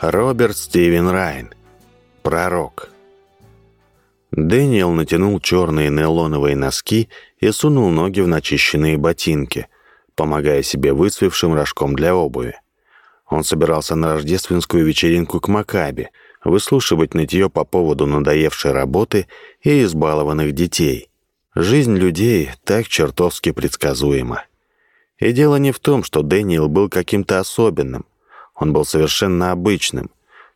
Роберт Стивен Райн. Пророк. Дэниел натянул черные нейлоновые носки и сунул ноги в начищенные ботинки, помогая себе выцвевшим рожком для обуви. Он собирался на рождественскую вечеринку к Макаби, выслушивать нытье по поводу надоевшей работы и избалованных детей. Жизнь людей так чертовски предсказуема. И дело не в том, что Дэниел был каким-то особенным. Он был совершенно обычным.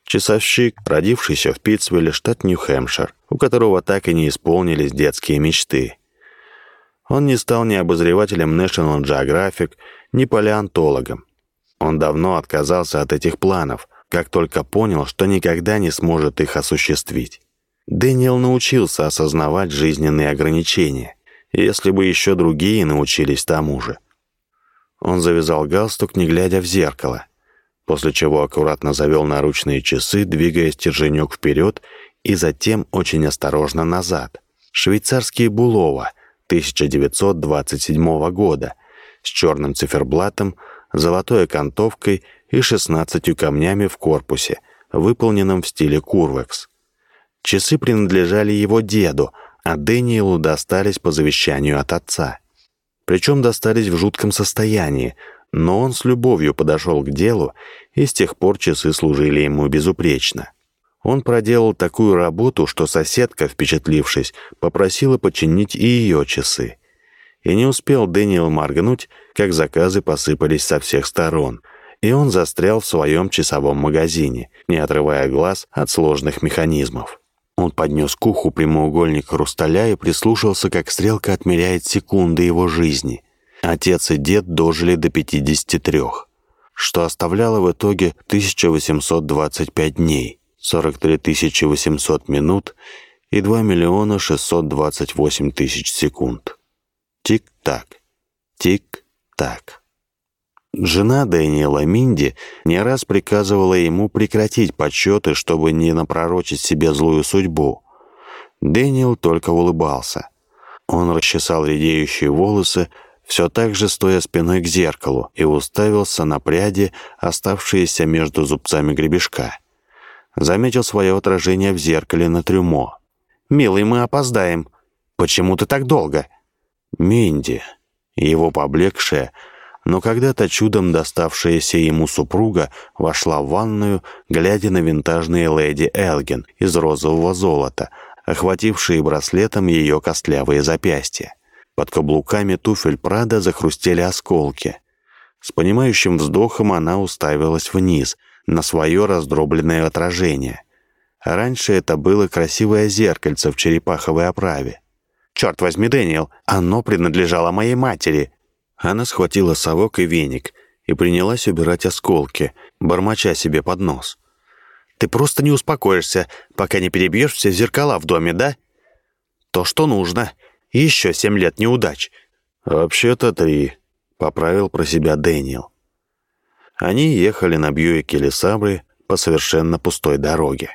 Часовщик, родившийся в Питтсвилле, штат Нью-Хэмпшир, у которого так и не исполнились детские мечты. Он не стал ни обозревателем National Geographic, ни палеонтологом. Он давно отказался от этих планов, как только понял, что никогда не сможет их осуществить. Дэниел научился осознавать жизненные ограничения, если бы еще другие научились тому же. Он завязал галстук, не глядя в зеркало – после чего аккуратно завел наручные часы, двигая тяженек вперед и затем очень осторожно назад. Швейцарские Булова 1927 года с черным циферблатом, золотой окантовкой и 16 камнями в корпусе, выполненном в стиле курвекс. Часы принадлежали его деду, а Дэниелу достались по завещанию от отца. Причем достались в жутком состоянии – но он с любовью подошел к делу, и с тех пор часы служили ему безупречно. Он проделал такую работу, что соседка, впечатлившись, попросила починить и ее часы. И не успел Дэниел моргнуть, как заказы посыпались со всех сторон, и он застрял в своем часовом магазине, не отрывая глаз от сложных механизмов. Он поднес к уху прямоугольник хрусталя и прислушался, как стрелка отмеряет секунды его жизни отец и дед дожили до 53, что оставляло в итоге 1825 дней, 43 800 минут и 2 миллиона 628 тысяч секунд. Тик-так, тик-так. Жена Дэниела Минди не раз приказывала ему прекратить подсчеты, чтобы не напророчить себе злую судьбу. Дэниел только улыбался. Он расчесал редеющие волосы, все так же стоя спиной к зеркалу, и уставился на пряди, оставшиеся между зубцами гребешка. Заметил свое отражение в зеркале на трюмо. «Милый, мы опоздаем. Почему ты так долго?» Минди, его поблекшая, но когда-то чудом доставшаяся ему супруга вошла в ванную, глядя на винтажные леди Элгин из розового золота, охватившие браслетом ее костлявые запястья. Под каблуками туфель Прада захрустели осколки. С понимающим вздохом она уставилась вниз, на свое раздробленное отражение. Раньше это было красивое зеркальце в черепаховой оправе. «Черт возьми, Дэниел, оно принадлежало моей матери!» Она схватила совок и веник и принялась убирать осколки, бормоча себе под нос. «Ты просто не успокоишься, пока не перебьешь все зеркала в доме, да?» «То, что нужно!» и еще семь лет неудач». «Вообще-то три», — поправил про себя Дэниел. Они ехали на Бьюике Лесабры по совершенно пустой дороге.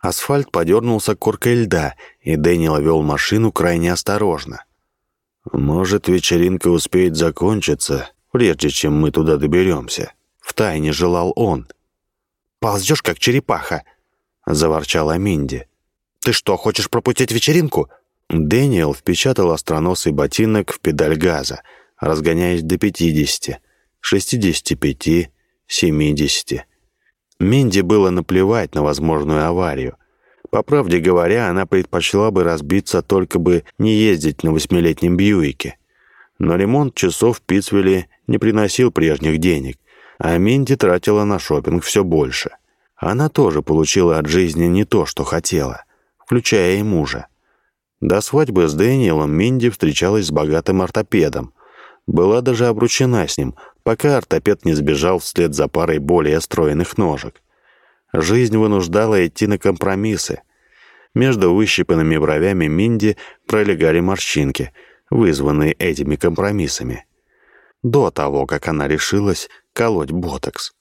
Асфальт подернулся коркой льда, и Дэниел вел машину крайне осторожно. «Может, вечеринка успеет закончиться, прежде чем мы туда доберемся», — втайне желал он. «Ползешь, как черепаха», — заворчала Минди. «Ты что, хочешь пропустить вечеринку?» Дэниел впечатал остроносый ботинок в педаль газа, разгоняясь до 50, 65, 70. Минди было наплевать на возможную аварию. По правде говоря, она предпочла бы разбиться, только бы не ездить на восьмилетнем Бьюике. Но ремонт часов в не приносил прежних денег, а Минди тратила на шопинг все больше. Она тоже получила от жизни не то, что хотела, включая и мужа. До свадьбы с Дэниелом Минди встречалась с богатым ортопедом. Была даже обручена с ним, пока ортопед не сбежал вслед за парой более стройных ножек. Жизнь вынуждала идти на компромиссы. Между выщипанными бровями Минди пролегали морщинки, вызванные этими компромиссами. До того, как она решилась колоть ботокс.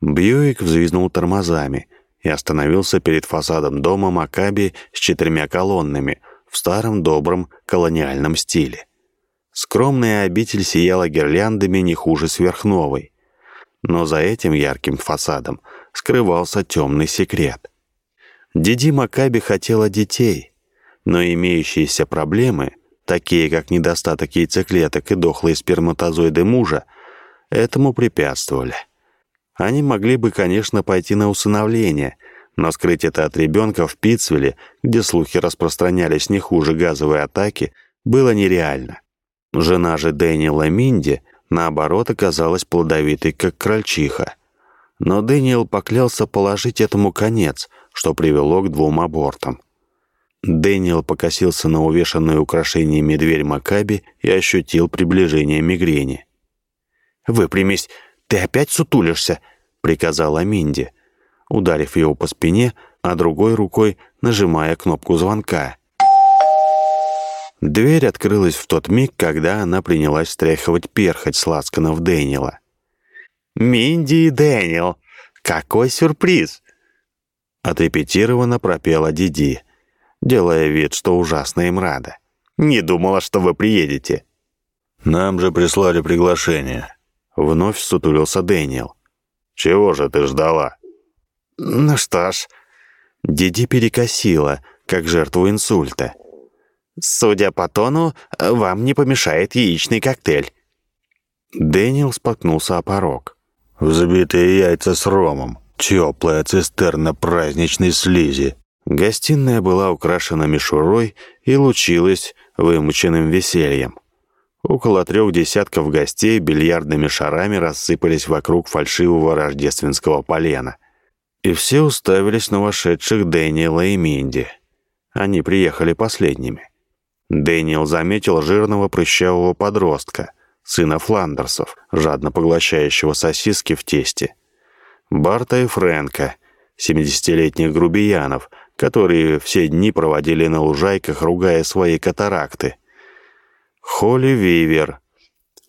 Бьюик взвизнул тормозами, и остановился перед фасадом дома Макаби с четырьмя колоннами в старом добром колониальном стиле. Скромная обитель сияла гирляндами не хуже сверхновой. Но за этим ярким фасадом скрывался темный секрет. Диди Макаби хотела детей, но имеющиеся проблемы, такие как недостаток яйцеклеток и дохлые сперматозоиды мужа, этому препятствовали. Они могли бы, конечно, пойти на усыновление, но скрыть это от ребенка в Питцвилле, где слухи распространялись не хуже газовой атаки, было нереально. Жена же Дэниела Минди, наоборот, оказалась плодовитой, как крольчиха. Но Дэниел поклялся положить этому конец, что привело к двум абортам. Дэниел покосился на увешанную украшениями дверь Макаби и ощутил приближение мигрени. «Выпрямись! ты опять сутулишься!» — приказала Минди, ударив его по спине, а другой рукой нажимая кнопку звонка. Дверь открылась в тот миг, когда она принялась стряхивать перхоть с лацканов Дэниела. «Минди и Дэниел! Какой сюрприз!» Отрепетированно пропела Диди, делая вид, что ужасно им рада. «Не думала, что вы приедете!» «Нам же прислали приглашение», — вновь сутулился Дэниел. «Чего же ты ждала?» «Ну что ж...» Диди перекосила, как жертву инсульта. «Судя по тону, вам не помешает яичный коктейль». Дэниел споткнулся о порог. «Взбитые яйца с ромом, теплая цистерна праздничной слизи». Гостиная была украшена мишурой и лучилась вымученным весельем. Около трех десятков гостей бильярдными шарами рассыпались вокруг фальшивого рождественского полена. И все уставились на вошедших Дэниела и Минди. Они приехали последними. Дэниел заметил жирного прыщавого подростка, сына Фландерсов, жадно поглощающего сосиски в тесте. Барта и Фрэнка, 70-летних грубиянов, которые все дни проводили на лужайках, ругая свои катаракты – Холли Вейвер.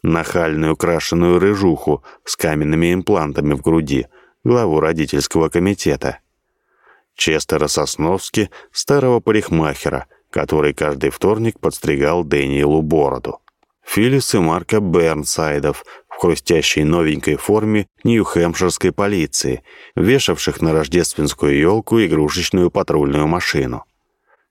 Нахальную крашеную рыжуху с каменными имплантами в груди, главу родительского комитета. Честера Сосновски, старого парикмахера, который каждый вторник подстригал Дэниелу бороду. Филлис и Марка Бернсайдов в хрустящей новенькой форме Нью-Хэмпширской полиции, вешавших на рождественскую елку игрушечную патрульную машину.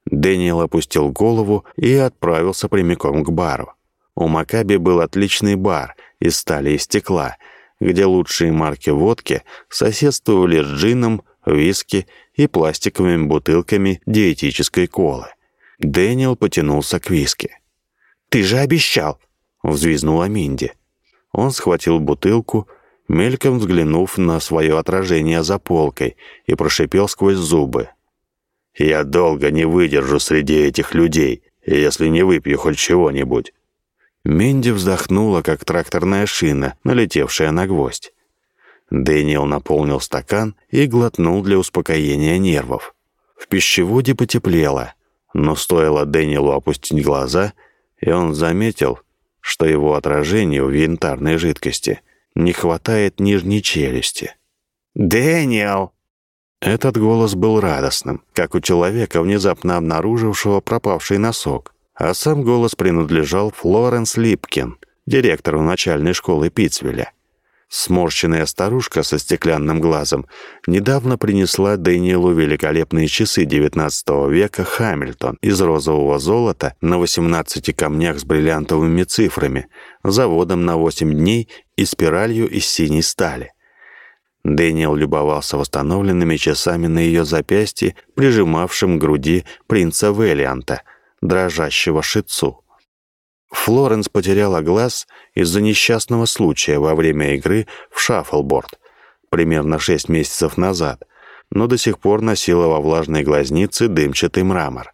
Дэниел опустил голову и отправился прямиком к бару. У Макаби был отличный бар из стали и стекла, где лучшие марки водки соседствовали с джином, виски и пластиковыми бутылками диетической колы. Дэниел потянулся к виски. «Ты же обещал!» — взвизнула Минди. Он схватил бутылку, мельком взглянув на свое отражение за полкой, и прошипел сквозь зубы. Я долго не выдержу среди этих людей, если не выпью хоть чего-нибудь». Минди вздохнула, как тракторная шина, налетевшая на гвоздь. Дэниел наполнил стакан и глотнул для успокоения нервов. В пищеводе потеплело, но стоило Дэниелу опустить глаза, и он заметил, что его отражению в янтарной жидкости не хватает нижней челюсти. «Дэниел!» Этот голос был радостным, как у человека, внезапно обнаружившего пропавший носок. А сам голос принадлежал Флоренс Липкин, директору начальной школы Питцвилля. Сморщенная старушка со стеклянным глазом недавно принесла Дэниелу великолепные часы XIX века «Хамильтон» из розового золота на 18 камнях с бриллиантовыми цифрами, заводом на 8 дней и спиралью из синей стали – Дэниел любовался восстановленными часами на ее запястье, прижимавшим к груди принца Вэлианта, дрожащего шицу. Флоренс потеряла глаз из-за несчастного случая во время игры в шаффлборд примерно шесть месяцев назад, но до сих пор носила во влажной глазнице дымчатый мрамор.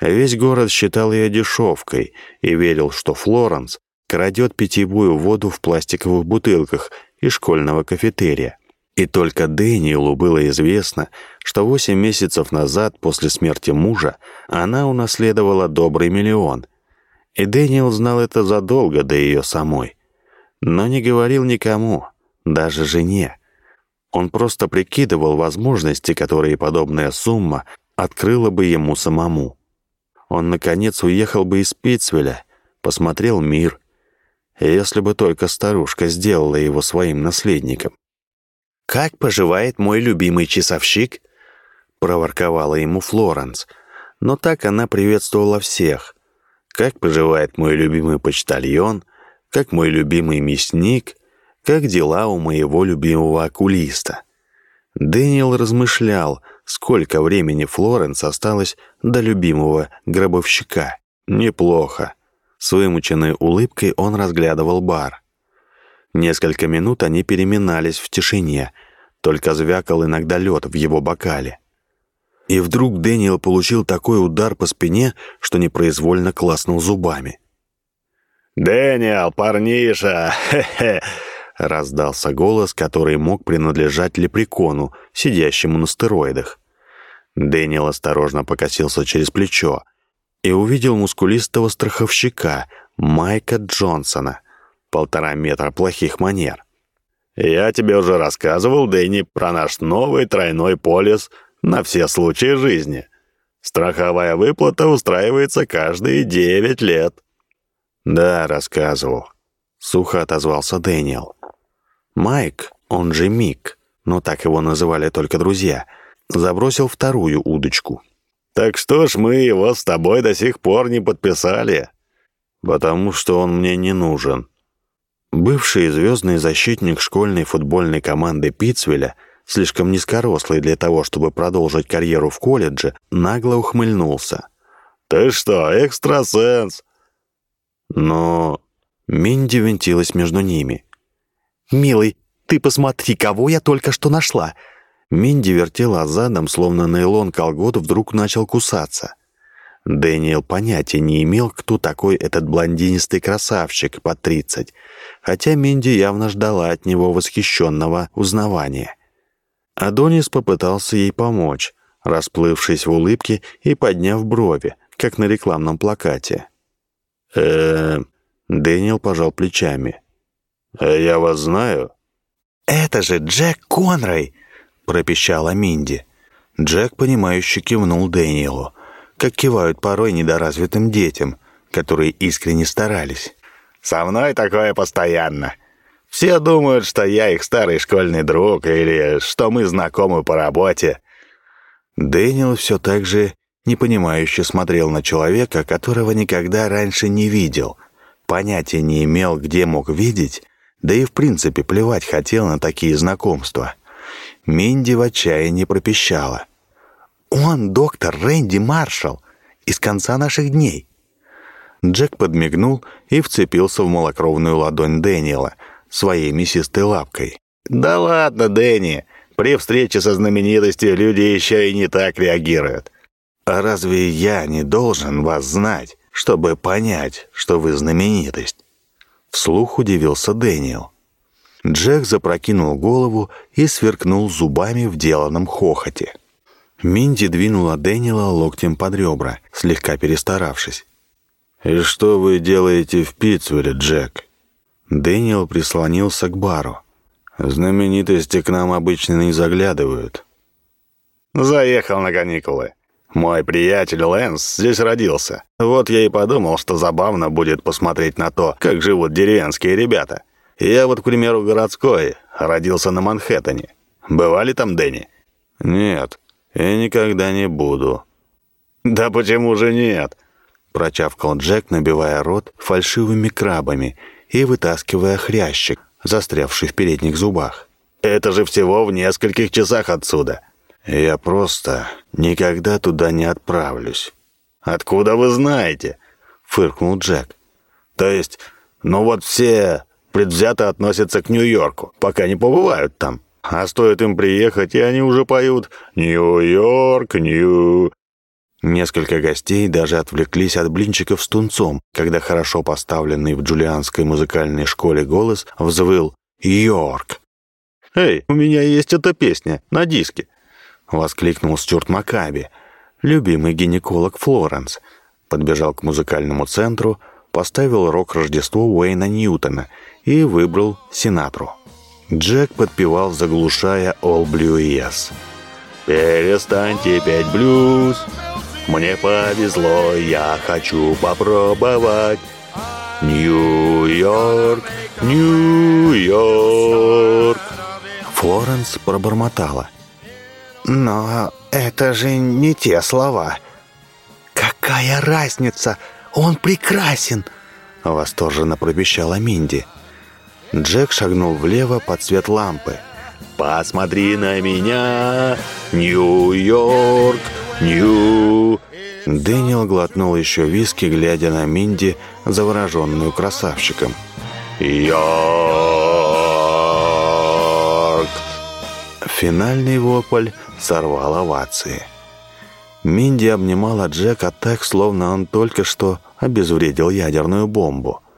Весь город считал ее дешевкой и верил, что Флоренс крадет питьевую воду в пластиковых бутылках – и школьного кафетерия. И только Дэниелу было известно, что 8 месяцев назад после смерти мужа она унаследовала добрый миллион. И Дэниел знал это задолго до ее самой. Но не говорил никому, даже жене. Он просто прикидывал возможности, которые подобная сумма открыла бы ему самому. Он, наконец, уехал бы из Питцвеля, посмотрел мир, если бы только старушка сделала его своим наследником. «Как поживает мой любимый часовщик?» — проворковала ему Флоренс. Но так она приветствовала всех. «Как поживает мой любимый почтальон?» «Как мой любимый мясник?» «Как дела у моего любимого окулиста?» Дэниел размышлял, сколько времени Флоренс осталось до любимого гробовщика. «Неплохо», с вымученной улыбкой он разглядывал бар. Несколько минут они переминались в тишине, только звякал иногда лед в его бокале. И вдруг Дэниел получил такой удар по спине, что непроизвольно клацнул зубами. «Дэниел, парниша! Раздался голос, который мог принадлежать лепрекону, сидящему на стероидах. Дэниел осторожно покосился через плечо и увидел мускулистого страховщика Майка Джонсона, полтора метра плохих манер. «Я тебе уже рассказывал, Дэнни, про наш новый тройной полис на все случаи жизни. Страховая выплата устраивается каждые девять лет». «Да, рассказывал», — сухо отозвался Дэниел. Майк, он же Мик, но так его называли только друзья, забросил вторую удочку — так что ж мы его с тобой до сих пор не подписали, потому что он мне не нужен». Бывший звездный защитник школьной футбольной команды Питцвеля, слишком низкорослый для того, чтобы продолжить карьеру в колледже, нагло ухмыльнулся. «Ты что, экстрасенс?» Но Минди винтилась между ними. «Милый, ты посмотри, кого я только что нашла!» Минди вертела задом, словно нейлон колгот вдруг начал кусаться. Дэниел понятия не имел, кто такой этот блондинистый красавчик по тридцать, хотя Минди явно ждала от него восхищенного узнавания. Адонис попытался ей помочь, расплывшись в улыбке и подняв брови, как на рекламном плакате. э Дэниел пожал плечами. «Я вас знаю». «Это же Джек Конрой!» пропищала Минди. Джек, понимающе кивнул Дэниелу, как кивают порой недоразвитым детям, которые искренне старались. «Со мной такое постоянно. Все думают, что я их старый школьный друг или что мы знакомы по работе». Дэниел все так же непонимающе смотрел на человека, которого никогда раньше не видел, понятия не имел, где мог видеть, да и в принципе плевать хотел на такие знакомства. Минди в отчаянии пропищала. «Он доктор Рэнди Маршалл из конца наших дней». Джек подмигнул и вцепился в малокровную ладонь Дэниела своей мясистой лапкой. «Да ладно, Дэнни, при встрече со знаменитостью люди еще и не так реагируют. А разве я не должен вас знать, чтобы понять, что вы знаменитость?» Вслух удивился Дэниел. Джек запрокинул голову и сверкнул зубами в деланном хохоте. Минди двинула Дэниела локтем под ребра, слегка перестаравшись. «И что вы делаете в Питтсвилле, Джек?» Дэниел прислонился к бару. «Знаменитости к нам обычно не заглядывают». «Заехал на каникулы. Мой приятель Лэнс здесь родился. Вот я и подумал, что забавно будет посмотреть на то, как живут деревенские ребята. Я вот, к примеру, городской, родился на Манхэттене. Бывали там, Дэнни?» «Нет, я никогда не буду». «Да почему же нет?» Прочавкал Джек, набивая рот фальшивыми крабами и вытаскивая хрящик, застрявший в передних зубах. «Это же всего в нескольких часах отсюда!» «Я просто никогда туда не отправлюсь». «Откуда вы знаете?» — фыркнул Джек. «То есть, ну вот все предвзято относятся к Нью-Йорку, пока не побывают там. А стоит им приехать, и они уже поют «Нью-Йорк, Нью...» Несколько гостей даже отвлеклись от блинчиков с тунцом, когда хорошо поставленный в джулианской музыкальной школе голос взвыл «Йорк». «Эй, у меня есть эта песня, на диске!» — воскликнул Стюарт Макаби, любимый гинеколог Флоренс. Подбежал к музыкальному центру, поставил рок Рождество Уэйна Ньютона — и выбрал Синатру. Джек подпевал, заглушая «All Blue Yes». «Перестаньте петь блюз, мне повезло, я хочу попробовать Нью-Йорк, Нью-Йорк!» Флоренс пробормотала. «Но это же не те слова!» «Какая разница? Он прекрасен!» Восторженно пробещала Минди. «Минди!» Джек шагнул влево под свет лампы. «Посмотри на меня! Нью-Йорк! Нью!» Дэниел глотнул еще виски, глядя на Минди, завороженную красавчиком. «Йорк!» Финальный вопль сорвал овации. Минди обнимала Джека так, словно он только что обезвредил ядерную бомбу –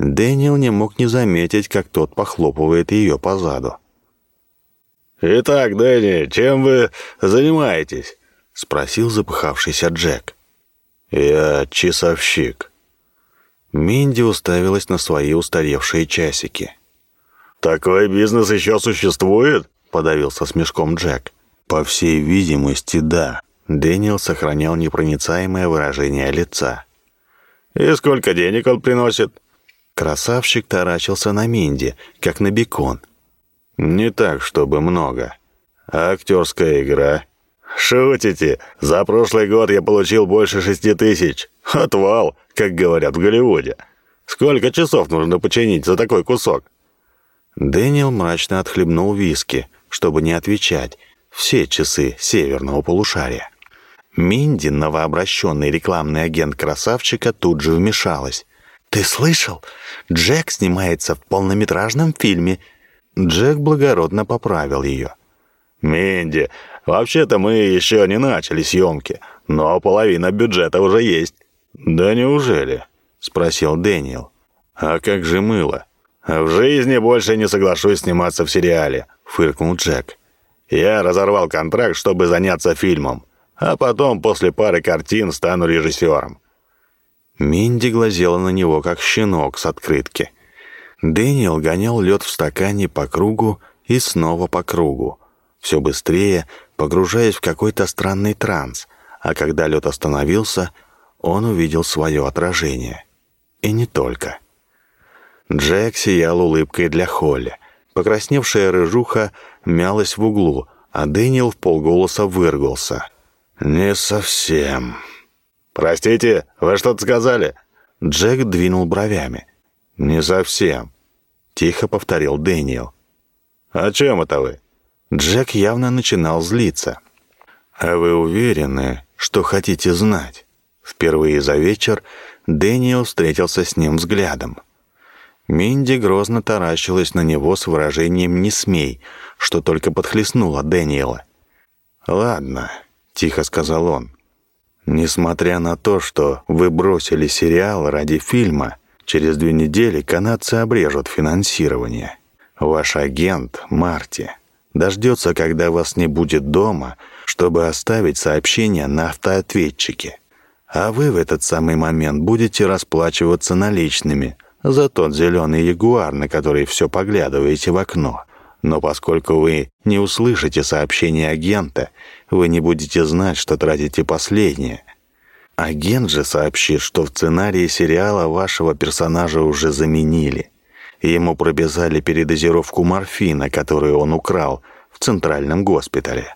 Дэниел не мог не заметить, как тот похлопывает ее по заду. «Итак, Дэнни, чем вы занимаетесь?» — спросил запыхавшийся Джек. «Я часовщик». Минди уставилась на свои устаревшие часики. «Такой бизнес еще существует?» — подавился смешком Джек. «По всей видимости, да». Дэниел сохранял непроницаемое выражение лица. «И сколько денег он приносит?» Красавчик таращился на Минди, как на бекон. «Не так, чтобы много. А актерская игра?» «Шутите? За прошлый год я получил больше шести тысяч. Отвал, как говорят в Голливуде. Сколько часов нужно починить за такой кусок?» Дэниел мрачно отхлебнул виски, чтобы не отвечать. Все часы северного полушария. Минди, новообращенный рекламный агент красавчика, тут же вмешалась. Ты слышал? Джек снимается в полнометражном фильме. Джек благородно поправил ее. Минди, вообще-то мы еще не начали съемки, но половина бюджета уже есть. Да неужели? Спросил Дэниел. А как же мыло? В жизни больше не соглашусь сниматься в сериале, фыркнул Джек. Я разорвал контракт, чтобы заняться фильмом, а потом после пары картин стану режиссером. Минди зело на него, как щенок с открытки. Дэниел гонял лед в стакане по кругу и снова по кругу, все быстрее погружаясь в какой-то странный транс, а когда лед остановился, он увидел свое отражение. И не только. Джек сиял улыбкой для Холли. Покрасневшая рыжуха мялась в углу, а Дэниел вполголоса выругался. «Не совсем», «Простите, вы что-то сказали?» Джек двинул бровями. «Не совсем», — тихо повторил Дэниел. «О чем это вы?» Джек явно начинал злиться. «А вы уверены, что хотите знать?» Впервые за вечер Дэниел встретился с ним взглядом. Минди грозно таращилась на него с выражением «не смей», что только подхлестнуло Дэниела. «Ладно», — тихо сказал он. Несмотря на то, что вы бросили сериал ради фильма, через две недели канадцы обрежут финансирование. Ваш агент, Марти, дождется, когда вас не будет дома, чтобы оставить сообщение на автоответчике. А вы в этот самый момент будете расплачиваться наличными за тот зеленый ягуар, на который все поглядываете в окно. Но поскольку вы не услышите сообщение агента, вы не будете знать, что тратите последнее. Агент же сообщит, что в сценарии сериала вашего персонажа уже заменили. Ему пробязали передозировку морфина, которую он украл в центральном госпитале.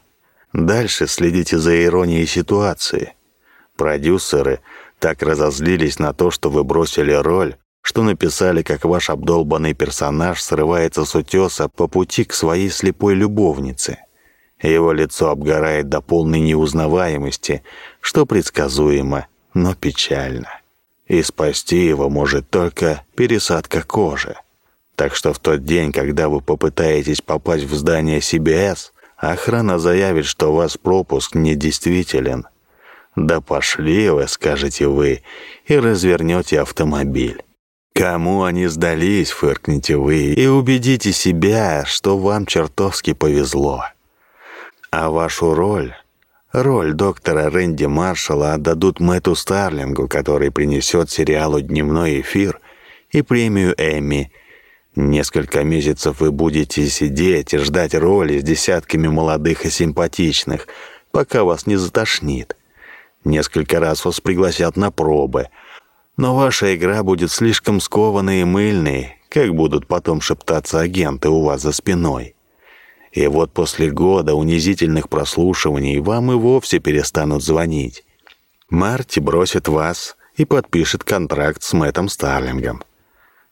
Дальше следите за иронией ситуации. Продюсеры так разозлились на то, что вы бросили роль, что написали, как ваш обдолбанный персонаж срывается с утеса по пути к своей слепой любовнице. Его лицо обгорает до полной неузнаваемости, что предсказуемо, но печально. И спасти его может только пересадка кожи. Так что в тот день, когда вы попытаетесь попасть в здание CBS, охрана заявит, что у вас пропуск недействителен. «Да пошли вы», — скажете вы, и развернете автомобиль. Кому они сдались, фыркните вы, и убедите себя, что вам чертовски повезло. А вашу роль, роль доктора Рэнди Маршалла отдадут Мэтту Старлингу, который принесет сериалу «Дневной эфир» и премию «Эмми». Несколько месяцев вы будете сидеть и ждать роли с десятками молодых и симпатичных, пока вас не затошнит. Несколько раз вас пригласят на пробы — но ваша игра будет слишком скованной и мыльной, как будут потом шептаться агенты у вас за спиной. И вот после года унизительных прослушиваний вам и вовсе перестанут звонить. Марти бросит вас и подпишет контракт с Мэттом Старлингом.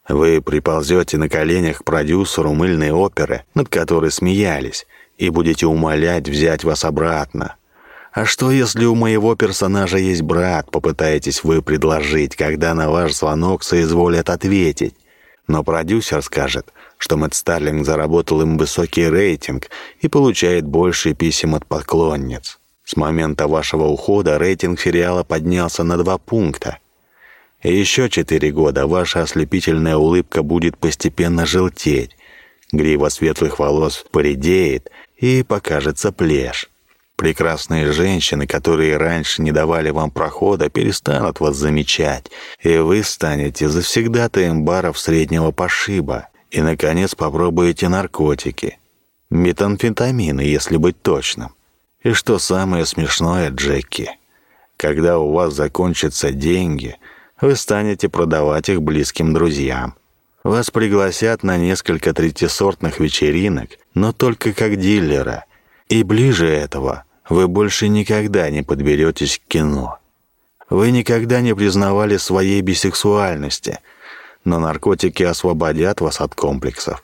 Вы приползете на коленях к продюсеру мыльной оперы, над которой смеялись, и будете умолять взять вас обратно. А что, если у моего персонажа есть брат, попытаетесь вы предложить, когда на ваш звонок соизволят ответить? Но продюсер скажет, что Мэтт Старлинг заработал им высокий рейтинг и получает больше писем от поклонниц. С момента вашего ухода рейтинг сериала поднялся на два пункта. И еще четыре года ваша ослепительная улыбка будет постепенно желтеть, грива светлых волос поредеет и покажется плешь прекрасные женщины, которые раньше не давали вам прохода, перестанут вас замечать, и вы станете завсегдатаем баров среднего пошиба. И, наконец, попробуете наркотики. Метамфетамины, если быть точным. И что самое смешное, Джеки, когда у вас закончатся деньги, вы станете продавать их близким друзьям. Вас пригласят на несколько третисортных вечеринок, но только как дилера. И ближе этого вы больше никогда не подберетесь к кино. Вы никогда не признавали своей бисексуальности, но наркотики освободят вас от комплексов,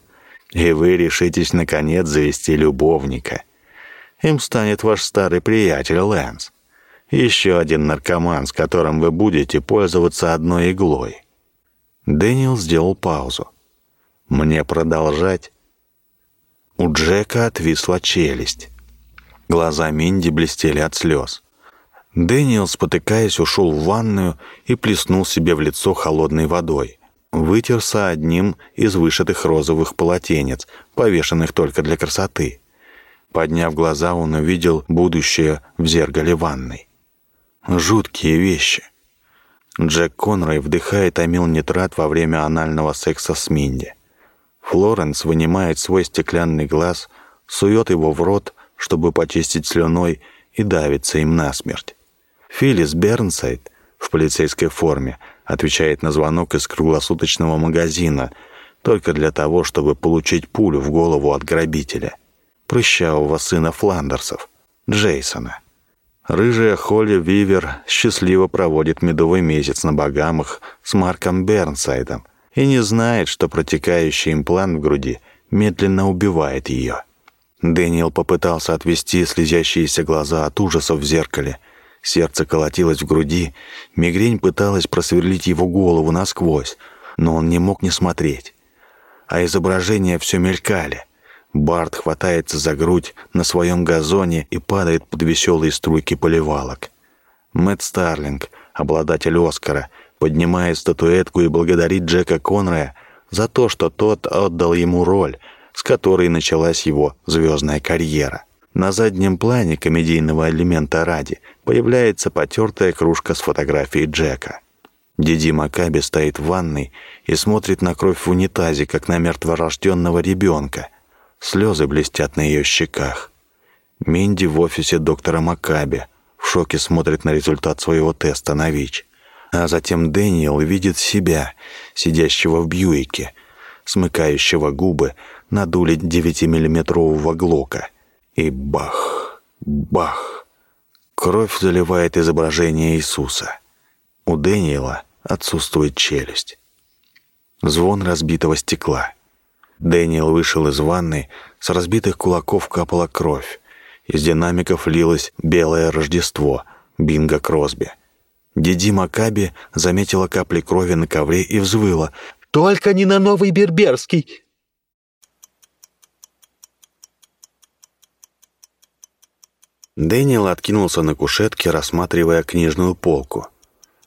и вы решитесь, наконец, завести любовника. Им станет ваш старый приятель Лэнс. Еще один наркоман, с которым вы будете пользоваться одной иглой. Дэниел сделал паузу. «Мне продолжать?» У Джека отвисла челюсть. Глаза Минди блестели от слез. Дэниел, спотыкаясь, ушел в ванную и плеснул себе в лицо холодной водой. Вытерся одним из вышитых розовых полотенец, повешенных только для красоты. Подняв глаза, он увидел будущее в зеркале ванной. Жуткие вещи. Джек Конрой вдыхает амилнитрат во время анального секса с Минди. Флоренс вынимает свой стеклянный глаз, сует его в рот чтобы почистить слюной и давиться им насмерть. Филлис Бернсайд в полицейской форме отвечает на звонок из круглосуточного магазина только для того, чтобы получить пулю в голову от грабителя, прыщавого сына Фландерсов, Джейсона. Рыжая Холли Вивер счастливо проводит медовый месяц на Багамах с Марком Бернсайдом и не знает, что протекающий имплант в груди медленно убивает ее. Дэниел попытался отвести слезящиеся глаза от ужасов в зеркале. Сердце колотилось в груди, мигрень пыталась просверлить его голову насквозь, но он не мог не смотреть. А изображения все мелькали. Барт хватается за грудь на своем газоне и падает под веселые струйки поливалок. Мэтт Старлинг, обладатель «Оскара», поднимает статуэтку и благодарит Джека Конрая за то, что тот отдал ему роль — с которой началась его звездная карьера. На заднем плане комедийного элемента ради появляется потертая кружка с фотографией Джека. Диди Макаби стоит в ванной и смотрит на кровь в унитазе, как на мертворожденного ребенка. Слезы блестят на ее щеках. Минди в офисе доктора Макаби в шоке смотрит на результат своего теста на ВИЧ. А затем Дэниел видит себя, сидящего в Бьюике, смыкающего губы, надули 9-миллиметрового глока. И бах, бах. Кровь заливает изображение Иисуса. У Дэниела отсутствует челюсть. Звон разбитого стекла. Дэниел вышел из ванны, с разбитых кулаков капала кровь. Из динамиков лилось «Белое Рождество» Бинго Кросби. Диди Макаби заметила капли крови на ковре и взвыла. «Только не на новый берберский! Дэниел откинулся на кушетке, рассматривая книжную полку.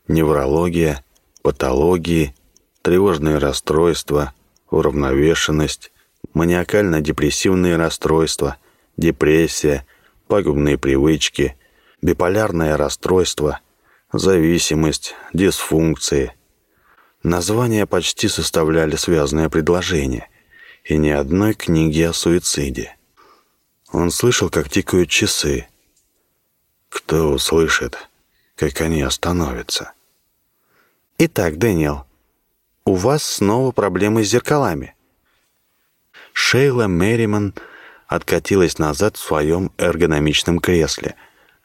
Неврология, патологии, тревожные расстройства, уравновешенность, маниакально-депрессивные расстройства, депрессия, пагубные привычки, биполярное расстройство, зависимость, дисфункции. Названия почти составляли связанное предложение, и ни одной книги о суициде. Он слышал, как тикают часы, кто услышит, как они остановятся. Итак, Дэниел, у вас снова проблемы с зеркалами. Шейла Мерриман откатилась назад в своем эргономичном кресле.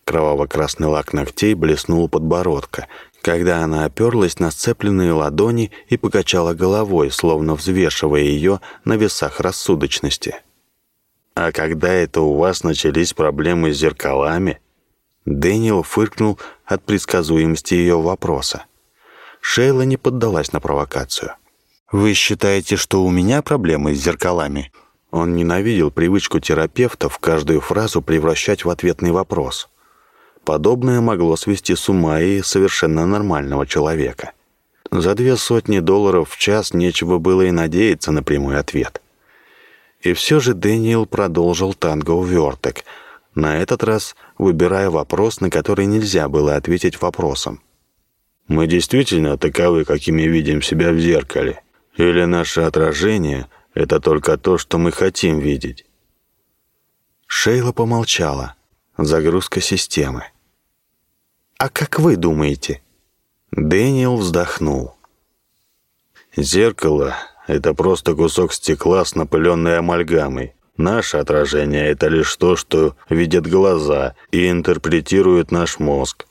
Кроваво-красный лак ногтей блеснул подбородка, когда она оперлась на сцепленные ладони и покачала головой, словно взвешивая ее на весах рассудочности. «А когда это у вас начались проблемы с зеркалами?» Дэниел фыркнул от предсказуемости ее вопроса. Шейла не поддалась на провокацию. «Вы считаете, что у меня проблемы с зеркалами?» Он ненавидел привычку терапевта в каждую фразу превращать в ответный вопрос. Подобное могло свести с ума и совершенно нормального человека. За две сотни долларов в час нечего было и надеяться на прямой ответ. И все же Дэниел продолжил танго уверток – на этот раз выбирая вопрос, на который нельзя было ответить вопросом. «Мы действительно таковы, какими видим себя в зеркале? Или наше отражение — это только то, что мы хотим видеть?» Шейла помолчала. Загрузка системы. «А как вы думаете?» Дэниел вздохнул. «Зеркало — это просто кусок стекла с напыленной амальгамой. Наше отражение – это лишь то, что видят глаза и интерпретирует наш мозг.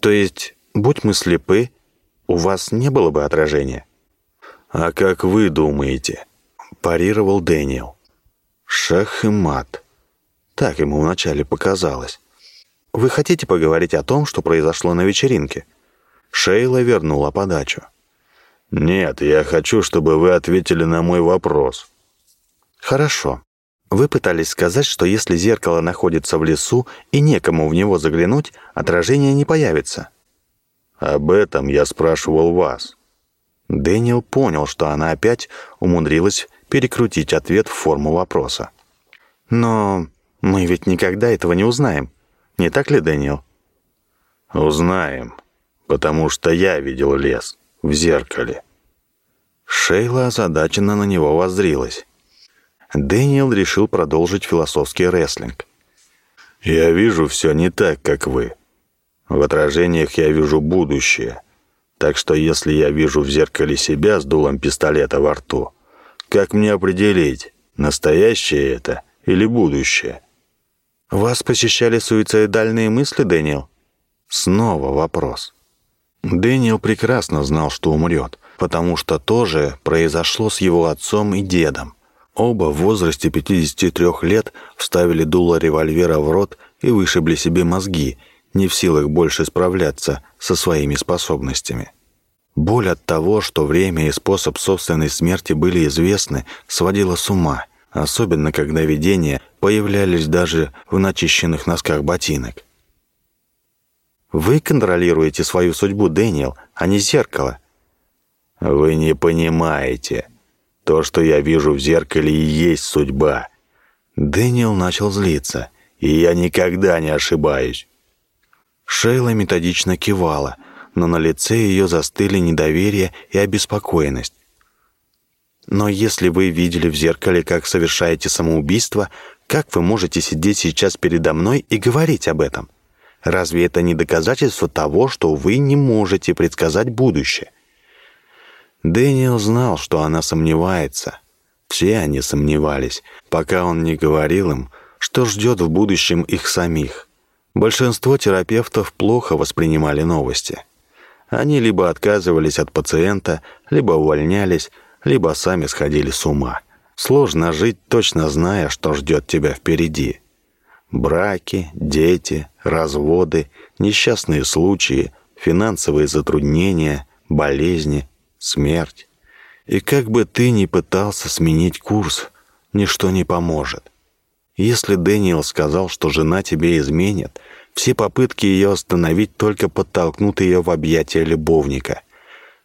То есть, будь мы слепы, у вас не было бы отражения. А как вы думаете? Парировал Дэниел. Шах и мат. Так ему вначале показалось. Вы хотите поговорить о том, что произошло на вечеринке? Шейла вернула подачу. «Нет, я хочу, чтобы вы ответили на мой вопрос». «Хорошо. Вы пытались сказать, что если зеркало находится в лесу и некому в него заглянуть, отражение не появится. Об этом я спрашивал вас. Дэниел понял, что она опять умудрилась перекрутить ответ в форму вопроса. Но мы ведь никогда этого не узнаем. Не так ли, Дэниел? Узнаем, потому что я видел лес в зеркале. Шейла озадаченно на него воззрилась. Дэниел решил продолжить философский рестлинг. «Я вижу все не так, как вы. В отражениях я вижу будущее. Так что если я вижу в зеркале себя с дулом пистолета во рту, как мне определить, настоящее это или будущее?» «Вас посещали суицидальные мысли, Дэниел?» Снова вопрос. Дэниел прекрасно знал, что умрет, потому что то же произошло с его отцом и дедом. Оба в возрасте 53 лет вставили дуло револьвера в рот и вышибли себе мозги, не в силах больше справляться со своими способностями. Боль от того, что время и способ собственной смерти были известны, сводила с ума, особенно когда видения появлялись даже в начищенных носках ботинок. «Вы контролируете свою судьбу, Дэниел, а не зеркало». «Вы не понимаете», то, что я вижу в зеркале, и есть судьба. Дэниел начал злиться, и я никогда не ошибаюсь. Шейла методично кивала, но на лице ее застыли недоверие и обеспокоенность. Но если вы видели в зеркале, как совершаете самоубийство, как вы можете сидеть сейчас передо мной и говорить об этом? Разве это не доказательство того, что вы не можете предсказать будущее? Дэниел знал, что она сомневается. Все они сомневались, пока он не говорил им, что ждет в будущем их самих. Большинство терапевтов плохо воспринимали новости. Они либо отказывались от пациента, либо увольнялись, либо сами сходили с ума. Сложно жить, точно зная, что ждет тебя впереди. Браки, дети, разводы, несчастные случаи, финансовые затруднения, болезни, смерть. И как бы ты ни пытался сменить курс, ничто не поможет. Если Дэниел сказал, что жена тебе изменит, все попытки ее остановить только подтолкнут ее в объятия любовника.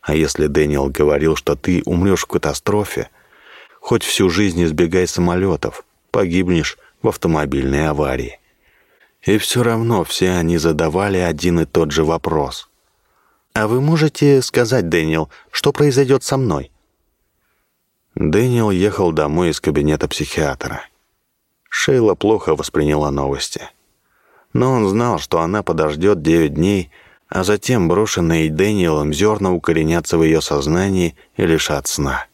А если Дэниел говорил, что ты умрешь в катастрофе, хоть всю жизнь избегай самолетов, погибнешь в автомобильной аварии. И все равно все они задавали один и тот же вопрос – «А вы можете сказать, Дэниел, что произойдет со мной?» Дэниел ехал домой из кабинета психиатра. Шейла плохо восприняла новости. Но он знал, что она подождет 9 дней, а затем брошенные Дэниелом зерна укоренятся в ее сознании и лишат сна.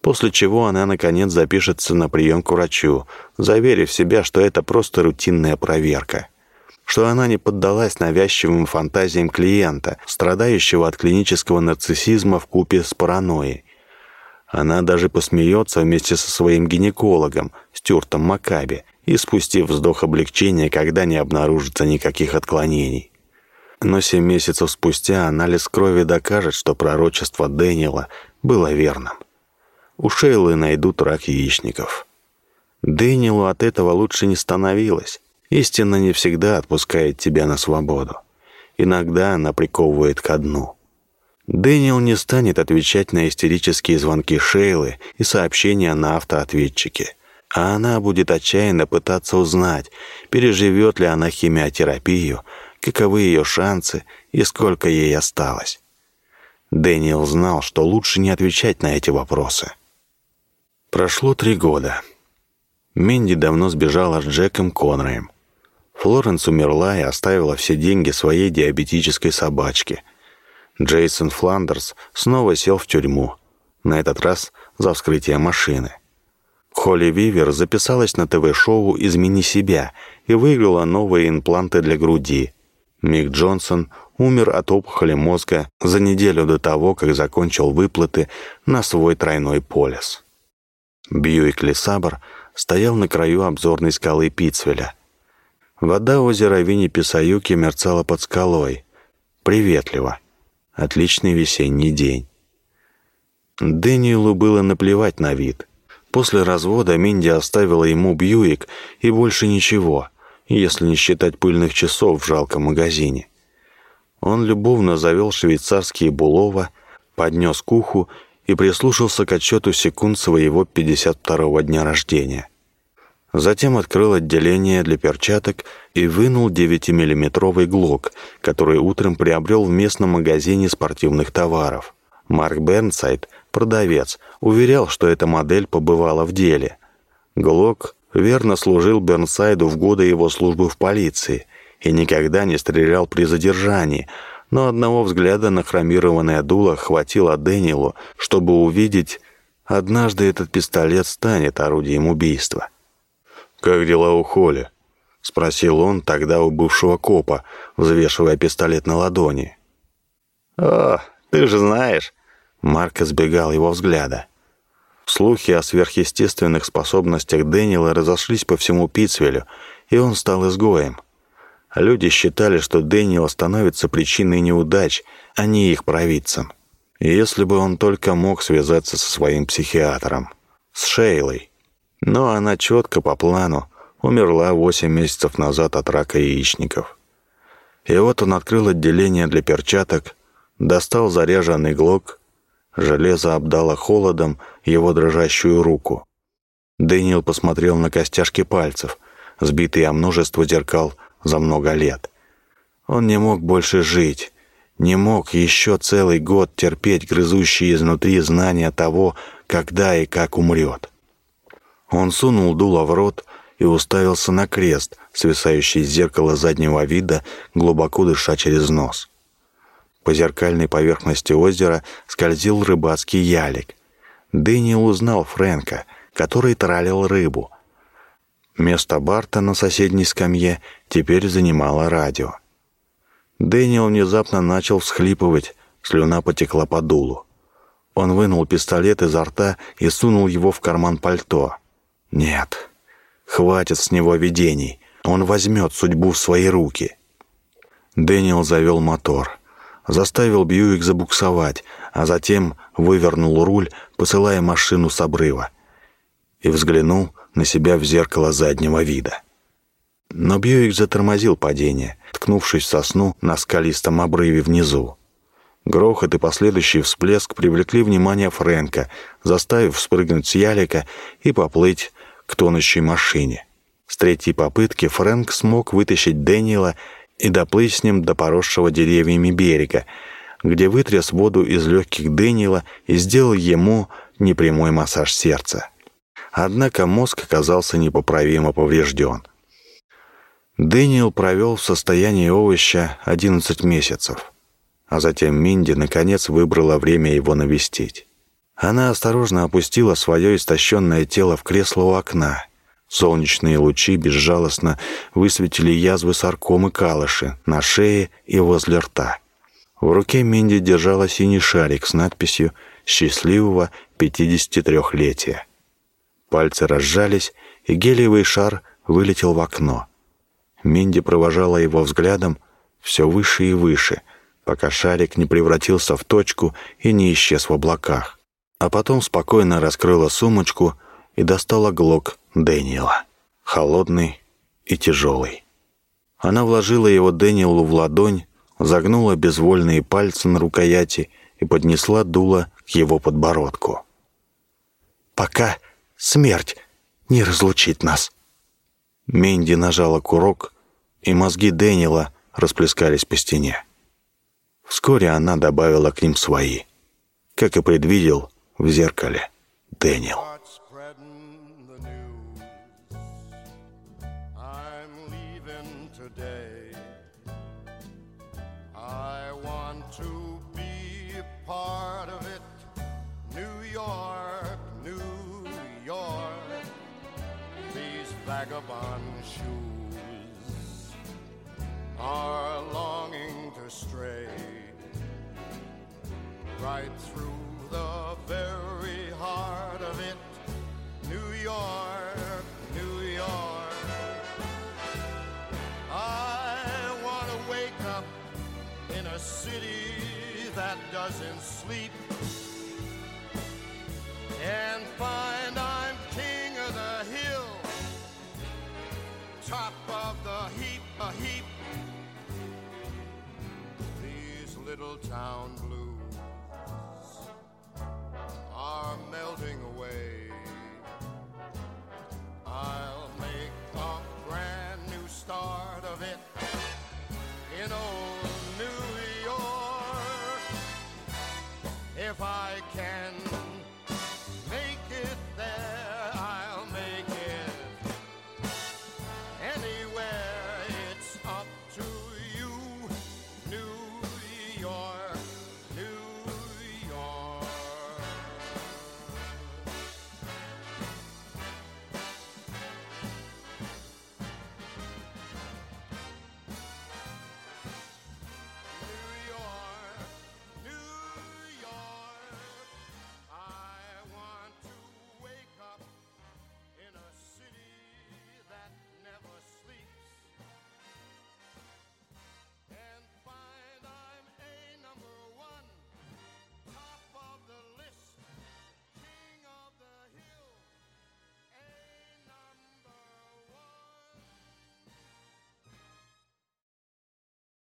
После чего она, наконец, запишется на прием к врачу, заверив себя, что это просто рутинная проверка – что она не поддалась навязчивым фантазиям клиента, страдающего от клинического нарциссизма в купе с паранойей. Она даже посмеется вместе со своим гинекологом, Стюартом Макаби, и спустив вздох облегчения, когда не обнаружится никаких отклонений. Но семь месяцев спустя анализ крови докажет, что пророчество Дэниела было верным. У Шейлы найдут рак яичников. Дэниелу от этого лучше не становилось. Истина не всегда отпускает тебя на свободу. Иногда она приковывает ко дну. Дэниел не станет отвечать на истерические звонки Шейлы и сообщения на автоответчике. А она будет отчаянно пытаться узнать, переживет ли она химиотерапию, каковы ее шансы и сколько ей осталось. Дэниел знал, что лучше не отвечать на эти вопросы. Прошло три года. Минди давно сбежала с Джеком Конраем. Флоренс умерла и оставила все деньги своей диабетической собачке. Джейсон Фландерс снова сел в тюрьму, на этот раз за вскрытие машины. Холли Вивер записалась на ТВ-шоу «Измени себя» и выиграла новые импланты для груди. Мик Джонсон умер от опухоли мозга за неделю до того, как закончил выплаты на свой тройной полис. Бьюик Лесабр стоял на краю обзорной скалы Питцвеля, Вода озера Вини Писаюки мерцала под скалой. Приветливо. Отличный весенний день. Дэниелу было наплевать на вид. После развода Минди оставила ему Бьюик и больше ничего, если не считать пыльных часов в жалком магазине. Он любовно завел швейцарские Булова, поднес к уху и прислушался к отчету секунд своего 52-го дня рождения – Затем открыл отделение для перчаток и вынул 9-миллиметровый глок, который утром приобрел в местном магазине спортивных товаров. Марк Бернсайд, продавец, уверял, что эта модель побывала в деле. Глок верно служил Бернсайду в годы его службы в полиции и никогда не стрелял при задержании, но одного взгляда на хромированное дуло хватило Дэнилу, чтобы увидеть, однажды этот пистолет станет орудием убийства. «Как дела у Холи?» — спросил он тогда у бывшего копа, взвешивая пистолет на ладони. «О, ты же знаешь!» — Марк избегал его взгляда. Слухи о сверхъестественных способностях Дэниела разошлись по всему Питцвелю, и он стал изгоем. Люди считали, что Дэниел становится причиной неудач, а не их провидцем. Если бы он только мог связаться со своим психиатром. С Шейлой но она четко по плану умерла 8 месяцев назад от рака яичников. И вот он открыл отделение для перчаток, достал заряженный глок, железо обдало холодом его дрожащую руку. Дэниел посмотрел на костяшки пальцев, сбитые о множество зеркал за много лет. Он не мог больше жить, не мог еще целый год терпеть грызущие изнутри знания того, когда и как умрет. Он сунул дуло в рот и уставился на крест, свисающий из зеркала заднего вида, глубоко дыша через нос. По зеркальной поверхности озера скользил рыбацкий ялик. Дэниел узнал Фрэнка, который тралил рыбу. Место Барта на соседней скамье теперь занимало радио. Дэниел внезапно начал всхлипывать, слюна потекла по дулу. Он вынул пистолет изо рта и сунул его в карман пальто. Нет, хватит с него видений, он возьмет судьбу в свои руки. Дэниел завел мотор, заставил Бьюик забуксовать, а затем вывернул руль, посылая машину с обрыва, и взглянул на себя в зеркало заднего вида. Но Бьюик затормозил падение, ткнувшись в сосну на скалистом обрыве внизу. Грохот и последующий всплеск привлекли внимание Фрэнка, заставив спрыгнуть с ялика и поплыть к тонущей машине. С третьей попытки Фрэнк смог вытащить Дэниела и доплыть с ним до поросшего деревьями берега, где вытряс воду из легких Дэниела и сделал ему непрямой массаж сердца. Однако мозг оказался непоправимо поврежден. Дэниел провел в состоянии овоща 11 месяцев, а затем Минди наконец выбрала время его навестить. Она осторожно опустила свое истощенное тело в кресло у окна. Солнечные лучи безжалостно высветили язвы саркомы калыши на шее и возле рта. В руке Минди держала синий шарик с надписью «Счастливого 53-летия». Пальцы разжались, и гелиевый шар вылетел в окно. Минди провожала его взглядом все выше и выше, пока шарик не превратился в точку и не исчез в облаках а потом спокойно раскрыла сумочку и достала глок Дэниела. Холодный и тяжелый. Она вложила его Дэниелу в ладонь, загнула безвольные пальцы на рукояти и поднесла дуло к его подбородку. «Пока смерть не разлучит нас!» Минди нажала курок, и мозги Дэниела расплескались по стене. Вскоре она добавила к ним свои. Как и предвидел, в зеркале Дэниел.